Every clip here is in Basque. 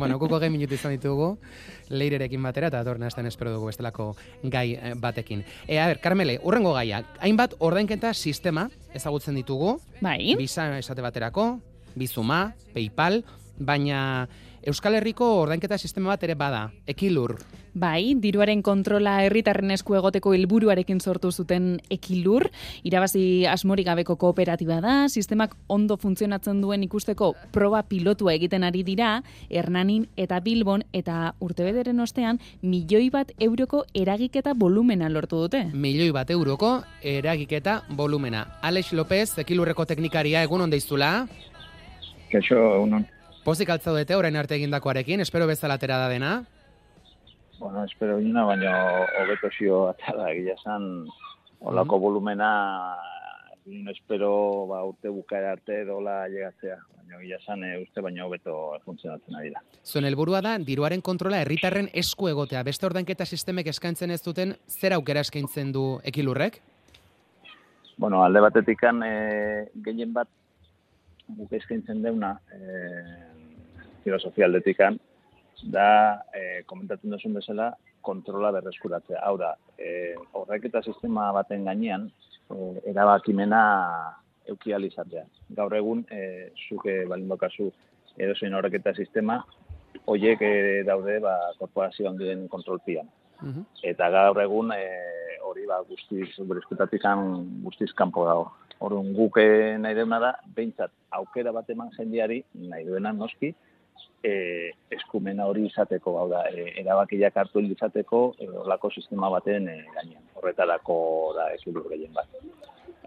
bueno, kuko gehi minutu izan ditugu, leirerekin batera, eta atorna esten espero dugu bestelako gai eh, batekin. E, a ber, Carmele, urrengo gaia, hainbat ordainketa sistema ezagutzen ditugu, Bai. Visa esate baterako, Bizuma, PayPal, baina Euskal Herriko ordainketa sistema bat ere bada, Ekilur. Bai, diruaren kontrola herritarren esku egoteko helburuarekin sortu zuten ekilur, irabazi asmorik gabeko kooperatiba da, sistemak ondo funtzionatzen duen ikusteko proba pilotua egiten ari dira, Hernanin eta Bilbon eta urtebederen ostean milioi bat euroko eragiketa volumena lortu dute. Milioi bat euroko eragiketa volumena. Alex López, Ekilurreko teknikaria, egun onde iztula. Kaixo, egunon. Pozik altzaudete orain arte egindakoarekin, espero bezala atera da dena. Bueno, espero gina, baina hobeto zio atara egia esan, olako volumena, no espero ba, urte bukaera arte dola llegatzea. Baina egia esan, e, uste baina hobeto funtzionatzen ari da. Zuen helburua da, diruaren kontrola herritarren esku egotea. Beste ordainketa sistemek eskaintzen ez duten, zer aukera eskaintzen du ekilurrek? Bueno, alde batetikan e, gehien bat guk eskaintzen deuna, e, filosofia aldetikan, da, e, komentatzen duzun bezala, kontrola berreskuratzea. Hau da, e, horreketa sistema baten gainean, e, erabakimena eukializatzea. Gaur egun, e, zuke balin bokazu edozein horreketa sistema, hoiek e, daude ba, korporazioan diren kontrolpian. Mhm. Eta gaur egun e, hori ba, guztiz, bereskutatikan guztiz kanpo dago. Orduan guk eh, nahi deuna da, behintzat aukera bat eman jendiari, nahi duena noski, e, eskumena hori izateko, hau da, e, erabakiak hartu izateko, e, olako sistema baten e, gainean. Horretarako da ekilur gehien bat.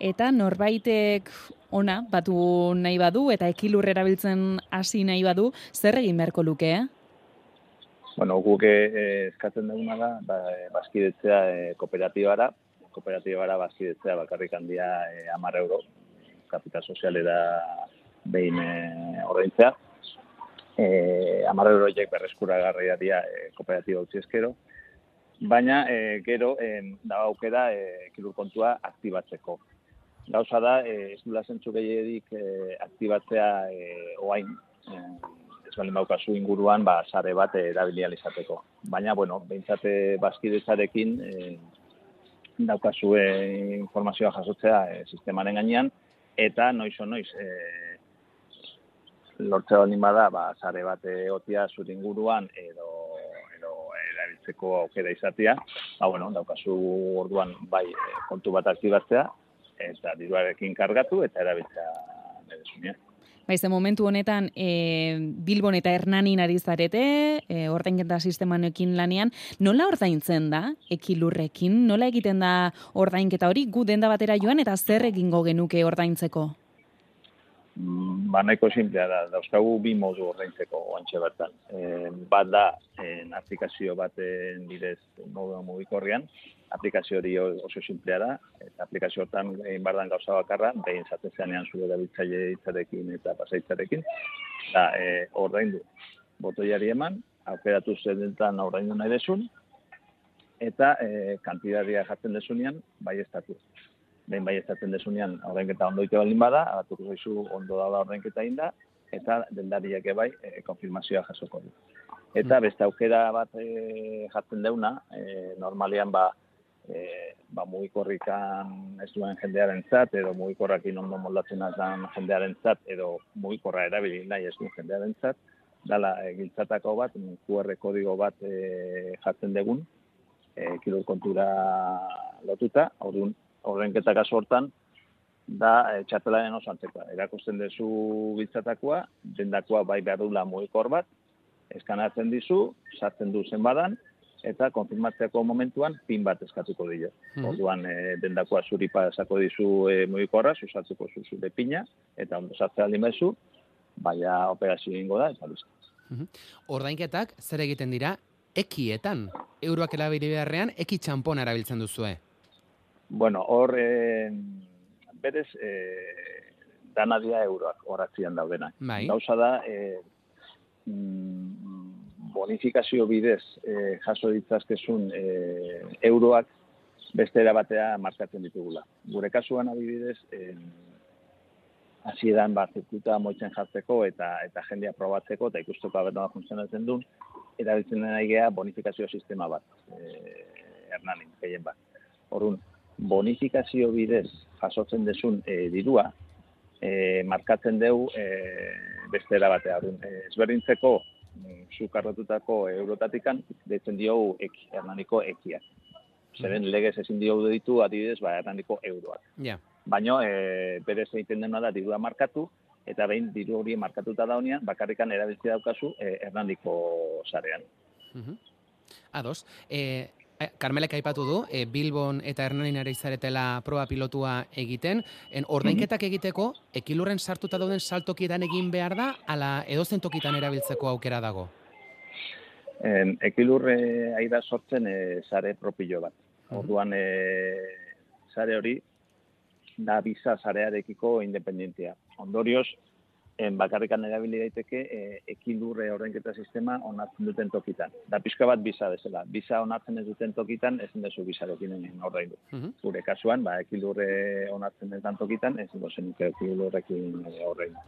Eta norbaitek ona batu nahi badu eta ekilur erabiltzen hasi nahi badu, zer egin beharko luke, eh? Bueno, guk eh, eskatzen duguna da, ba, eh, bazkidetzea eh, kooperatibara, kooperatibara bazkidetzea bakarrik handia eh, 10 euro, kapital sozialera behin eh, ordaintzea. Eh, 10 euroiek berreskuragarria dira eh, kooperatiba utzi eskero, baina eh, gero eh, da aukera kilur kontua aktibatzeko. Gauza da, eh, ez dula zentzu gehiedik eh, aktibatzea eh, oain, eh, ez baldin baukazu inguruan, ba, sare bat erabili ahal izateko. Baina, bueno, behintzate bazkidetzarekin eh, daukazu eh, informazioa jasotzea eh, sistemaren gainean, eta noiz o noiz, eh, lortzea baldin bada, ba, sare bat egotia zure inguruan, edo, edo erabiltzeko aukera izatea, ba, bueno, daukazu orduan bai eh, kontu bat aktibatzea, eta diruarekin kargatu, eta erabiltzea nire zunean. Baize momentu honetan e, Bilbon eta Hernanin ari zarete, e, ordainketa sistemanekin lanean, nola ordaintzen da ekilurrekin? Nola egiten da ordainketa hori gu denda batera joan eta zer egingo genuke ordaintzeko? Mm, ba, nahiko simplea da, dauzkagu bi modu ordaintzeko oantxe bertan. E, bat da, en, aplikazio baten bidez modu mugikorrian, aplikazio hori oso simplea da, eta aplikazio hortan egin bardan gauza bakarra, behin zaten zeanean zure dabiltzaile hitzarekin eta pasaitzarekin, da, e, ordaindu botoiari eman, aukeratu zedentan ordaindu nahi desun, eta e, kantidadia jartzen desunean, bai estatu. Behin bai estatzen desunean, ordainketa ondo ite baldin bada, agatuko zaizu ondo da ordainketa inda, eta dendariak bai e, konfirmazioa jasoko du. Eta beste aukera bat e, jartzen deuna, e, normalian ba, e, ba mugikorrikan ez duen jendearen zat, edo mugikorrakin ondo moldatzen azan jendearen zat, edo mugikorra erabili nahi ez duen jendearen zat, dala e, giltzatako bat, QR kodigo bat e, jartzen degun, e, kilur kontura lotuta, orduan, horrenketa kasu hortan, da e, txartelaren oso antzekoa. Erakusten dezu giltzatakoa, dendakoa bai behar dula mugikor bat, eskanatzen dizu, sartzen du zenbadan, eta konfirmatzeako momentuan pin bat eskatuko dio. Mhm. Orduan, e, dendakoa zuri pasako dizu e, mugikorra, susartzeko zu zure pina, eta ondo sartzea aldin bezu, baina operazio egingo da, eta listo. Mhm. Ordainketak zer egiten dira ekietan. Euroak erabili beharrean eki txampona erabiltzen duzue. Bueno, hor, e, berez, e, dana dira euroak horatzian daudenak. Bai. Gauza da, e, mm, bonifikazio bidez e, jaso ditzazkezun e, euroak beste batea markatzen ditugula. Gure kasuan adibidez, e, hasieran bat zirkuita moitzen jartzeko eta eta jendea probatzeko eta ikusteko abetan funtzionatzen duen, erabiltzen dena igea bonifikazio sistema bat, e, hernanin, gehien bat. Horun, bonifikazio bidez jasotzen desun e, dirua, e, markatzen deu e, beste erabatea. Horun, e, ezberdintzeko zukarratutako mm, eurotatikan, deitzen diogu eki, hernaniko ekiak. Zeren legez ezin diogu ditu, adibidez, ba, hernaniko euroak. Ja. Baina, e, berez egiten dena da, dirua markatu, eta behin diru hori markatuta da honean, bakarrikan erabiltzi daukazu e, hernaniko zarean. Uh Ados, e, Karmelek aipatu du, e, Bilbon eta Hernanin ere izaretela proba pilotua egiten, en ordainketak egiteko, ekilurren sartuta dauden saltokietan egin behar da, ala edozen tokitan erabiltzeko aukera dago? En, ekilurre aida sortzen e, sare propio bat. Orduan, e, sare hori, da biza zarearekiko independentia. Ondorioz, en bakarrikan erabili daiteke e, ekilurre ordenketa sistema onartzen duten tokitan. Da pizka bat biza bezala. Biza onartzen ez duten tokitan ezin dezu bizarekin ordaindu. Uh Gure kasuan, ba ekilurre onartzen ez den tokitan ezin dozen ekilurrekin ordaindu.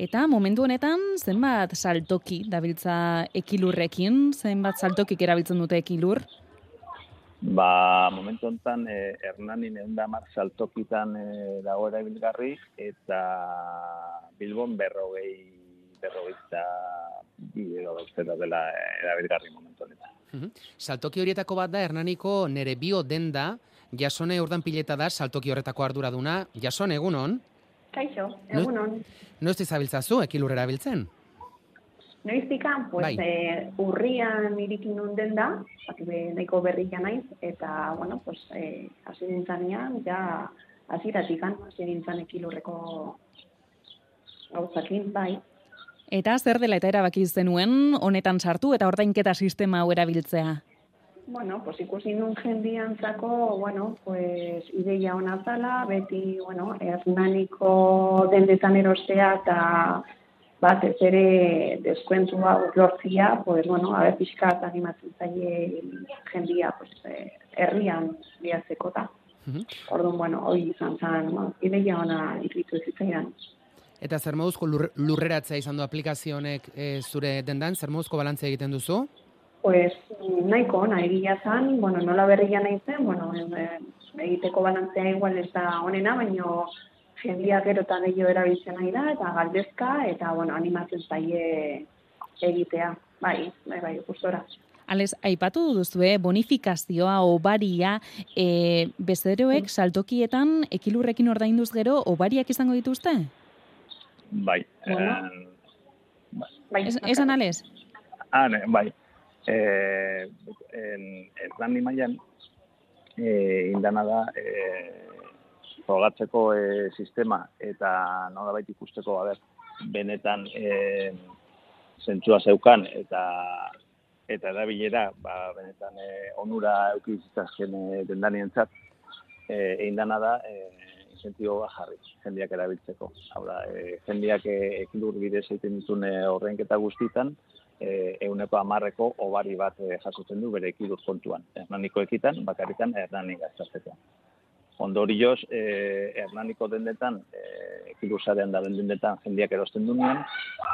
Eta momentu honetan zenbat saltoki dabiltza ekilurrekin, zenbat saltokik erabiltzen dute ekilur? Ba, momentu honetan, e, Hernanin egun da saltokitan e, dago erabilgarri, eta Bilbon berrogei, berrogei eta bi edo da dela erabilgarri momentu honetan. Saltoki horietako bat da, Hernaniko nere bio denda, jasone urdan pileta da, saltoki horretako arduraduna. Jasone, egunon? Kaixo, egunon. No, no ez ekilur erabiltzen? Noiztikan, pues, bai. eh, urrian irikin den da, nahiko berria naiz, eta, bueno, pues, eh, hasi nintzanean, ja, aziratikan, hasi nintzen ekilurreko gauzakin, bai. Eta zer dela eta erabaki zenuen honetan sartu eta ordainketa sistema hau erabiltzea? Bueno, pues ikusi nun jendiantzako, bueno, pues ideia hona zala, beti, bueno, ernaniko dendetan erostea eta bat ez ere deskuentua lortzia, pues, bueno, haber pixkat animatzen zaie jendia, pues, eh, herrian bihatzeko da. Orduan, bueno, hoi izan zan, no? ideia ona ikritu zitzaidan. Eta zer moduzko lur, lurreratzea izan du aplikazionek e, zure dendan, zer moduzko balantzea egiten duzu? Pues, nahiko, nahi egia zan, bueno, nola berria nahi zen, bueno, e, egiteko balantzea igual ez da onena, baino jendia gero eta gehiago erabiltzen nahi da, eta galdezka, eta, bueno, animatzen zaie egitea, bai, bai, bai, gustora. Ales, aipatu duzu, eh? bonifikazioa, obaria, e, bezeroek mm. saltokietan ekilurrekin ordainduz gero, obariak izango dituzte? Bai. Bueno. Eh, bai. Es, esan, ales? Ah, ne, bai. Eh, en, en plan ni maian, eh, indana da, eh, frogatzeko e, sistema eta nola baita ikusteko, ber, benetan e, zentzua zeukan eta eta erabilera, ba, benetan e, onura eukizitzazken e, dendanien zat, e, egin dana da, e, incentibo jarri, jendiak erabiltzeko. Hau da, e, jendiak ekilur bidez egiten ditun horrenketa guztitan, e, euneko amarreko obari bat e, jasotzen du bere ekilur kontuan. Hernaniko ekitan, bakarrikan hernanik gaztatzeko. Ondorioz, eh, Hernaniko dendetan, eh, kilusarean da dendetan jendiak erosten dunean,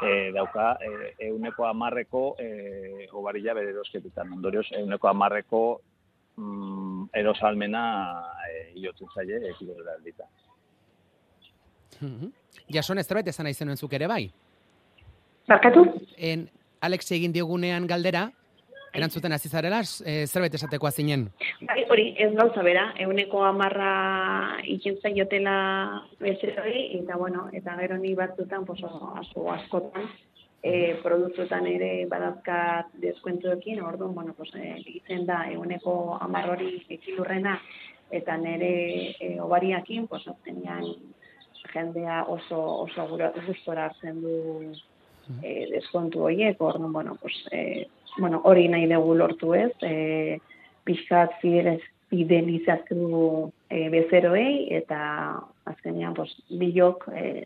eh, dauka eh, euneko amarreko eh, obarilla bere erosketetan. Ondorioz, euneko amarreko mm, erosalmena eh, iotzen zaie ekilurera aldita. Jason, ez zerbait ezan aizen ere bai? Barkatu? En, Alex egin diogunean galdera, Erantzuten hasi zarela, e, zerbait esatekoa zinen? Bai, hori, ez gauza bera, euneko amarra ikintza jotela bezeroi, eta bueno, eta gero ni batzutan, poso, asko askotan, e, produktuetan ere badazkat deskuentuekin, orduan, bueno, pues, e, egiten da euneko amar hori ekilurrena, eta nire e, obariakin, pues, azkenean jendea oso, oso gustora hartzen du e, deskontu horiek, orduan, bueno, pues, e, bueno, hori nahi dugu lortu ez, e, pixkat fidelez, fidelizatu e, bezeroei, eta azkenean, pues, bilok e,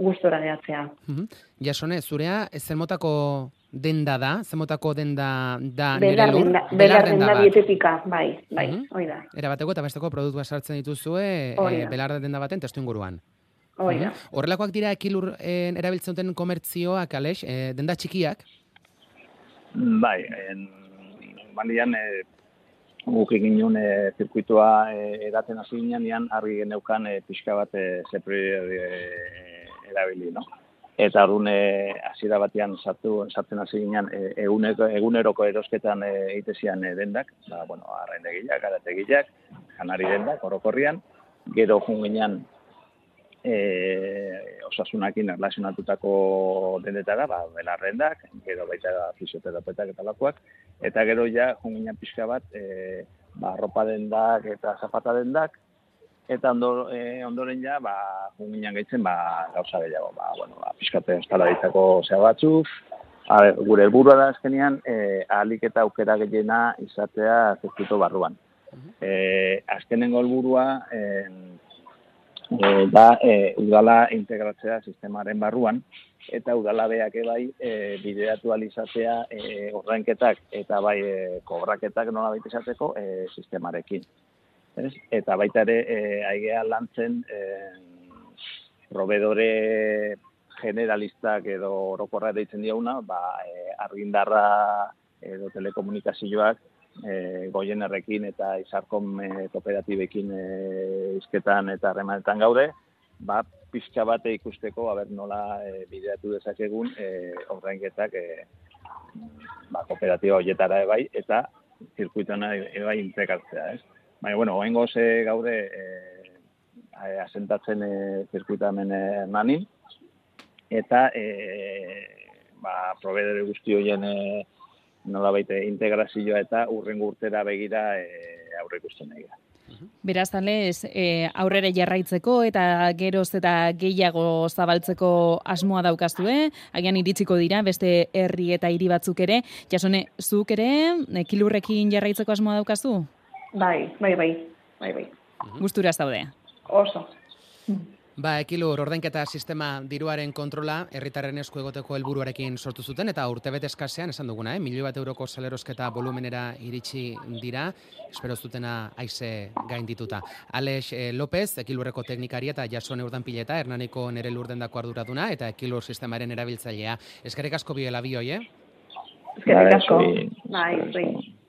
gustora deatzea. Uh Jasone, zurea, zer motako denda da? Zer motako denda da belar lur? Belar denda, dietetika, bai, bai, uh -huh. da. Era bateko eta besteko produktua sartzen dituzue, e, belar denda baten testu inguruan. Hoi da. Mhm. Horrelakoak dira ekilur erabiltzen duten komertzioak, Alex, eh, denda txikiak? Bai, en, balian, e, guk egin nuen e, zirkuitua e, edaten hasi ginen, nian argi geneukan e, pixka bat e, zepri e, erabili, no? Eta arun e, hasiera batean sartu sartzen hasi ginen e, eguneko, eguneroko erosketan e, egitezian e, dendak, ba, bueno, arrendegiak, arategiak, janari dendak, orokorrian, gero jun ginen e, osasunakin erlazionatutako dendetara, ba, belarrendak, gero baita fisioterapeutak eta lakoak, eta gero ja, junginan pixka bat, e, ba, ropa dendak eta zapata dendak, eta ondo, e, ondoren ja, ba, junginan gaitzen, ba, gauza gehiago, ba, bueno, ba, pixkate instala ditzako zea batzuk, A gure helburua da azkenean, e, ahalik eta aukera gehiena izatea zirkuito barruan. E, azkenengo helburua, e, e, da e, udala integratzea sistemaren barruan, eta udala beak bai e, bideatu alizatzea e, ordainketak eta bai e, kobraketak nola baita izateko e, sistemarekin. Ez? Eta baita ere, e, aigea lantzen e, probedore generalistak edo orokorra deitzen diauna, ba, e, argindarra edo telekomunikazioak e, goienerrekin eta izarkom e, kooperatibekin e, izketan eta harremanetan gaude, ba, pixka bate ikusteko, aber nola e, bideatu dezakegun e, ordainketak e, ba, kooperatiba horietara ebai, eta zirkuitona ebai integratzea, ez? Baina, bueno, oengo ze gaude e, asentatzen e, zirkuitamen e, nanin, eta e, ba, provedere guzti horien e, nola baite integrazioa eta urrengo urtera begira e, aurre ikusten nahi. Beraz, talez, e, aurrera jarraitzeko eta geroz eta gehiago zabaltzeko asmoa daukazue, agian iritsiko dira, beste herri eta hiri batzuk ere, jasone, zuk ere, kilurrekin jarraitzeko asmoa daukazu? Bai, bai, bai, bai, bai. Gustura zaude. Oso. Ba, ekilur, ordainketa sistema diruaren kontrola, herritarren esku egoteko helburuarekin sortu zuten, eta urtebete eskasean, esan duguna, eh? milioi bat euroko salerosketa volumenera iritsi dira, espero zutena aize gaindituta. Alex eh, López, ekilurreko teknikaria eta jasone urdan pileta, hernaniko nere lurdendako arduraduna, eta ekilur sistemaren erabiltzailea. Eskerrik asko biela bioi, eh? Eskerrik asko. Bai, zui. Bai, zui.